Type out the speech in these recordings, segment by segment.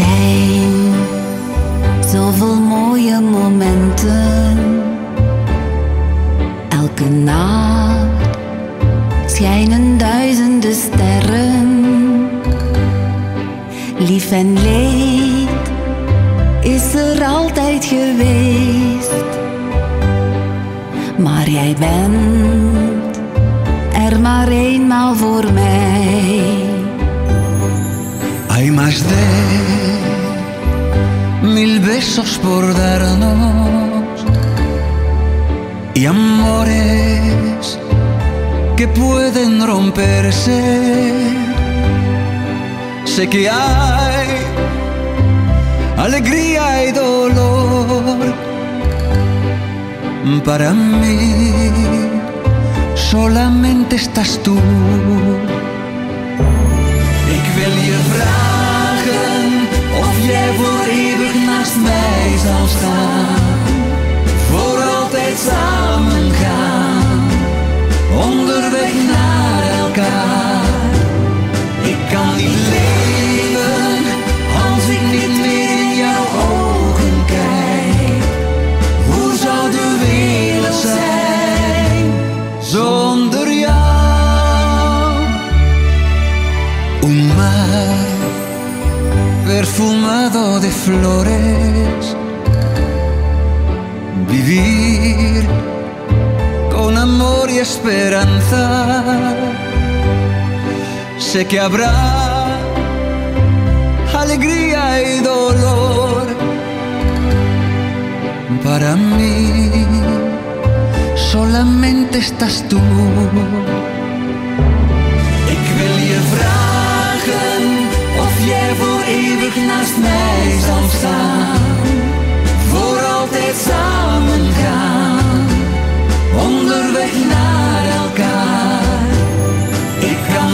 zijn zoveel mooie momenten. Elke nacht schijnen duizenden sterren. Lief en leed is er altijd geweest. Maar jij bent er maar eenmaal voor mij. Hay más de mil besos por darnos y amores que pueden romperse. Sé que hay alegría y dolor para mí. Solamente estás tú. Jij voor eeuwig naast mij zal staan. Voor altijd samen gaan, onderweg naar elkaar. Ik kan niet leven als ik niet meer in jouw ogen kijk. Hoe zou de wereld zijn zonder jou? Mar perfumado de flores. Vivir con amor y esperanza. Sé que habrá alegría y dolor para mí. Solamente estás tú.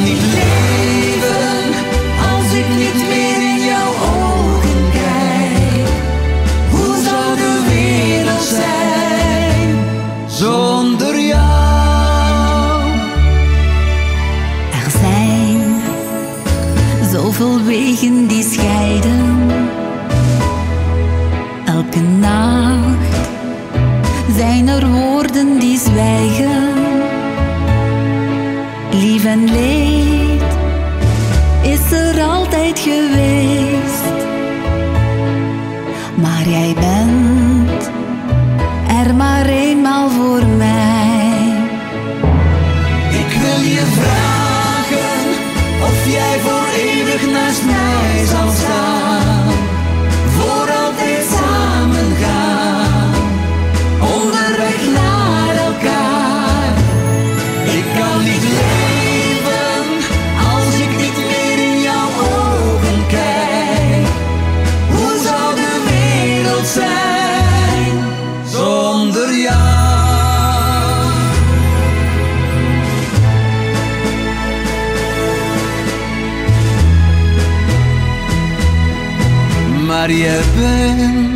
Niet leven als ik niet meer in jouw ogen kijk. Hoe zou de wereld zijn zonder jou? Er zijn zoveel wegen die scheiden. Elke nacht zijn er woorden die zwijgen. Lief en leed geweest. Maar jij bent er maar eenmaal voor mij. Ik wil je vragen of jij voor eeuwig naast mij zal staan. Zonder jou? Maar je bent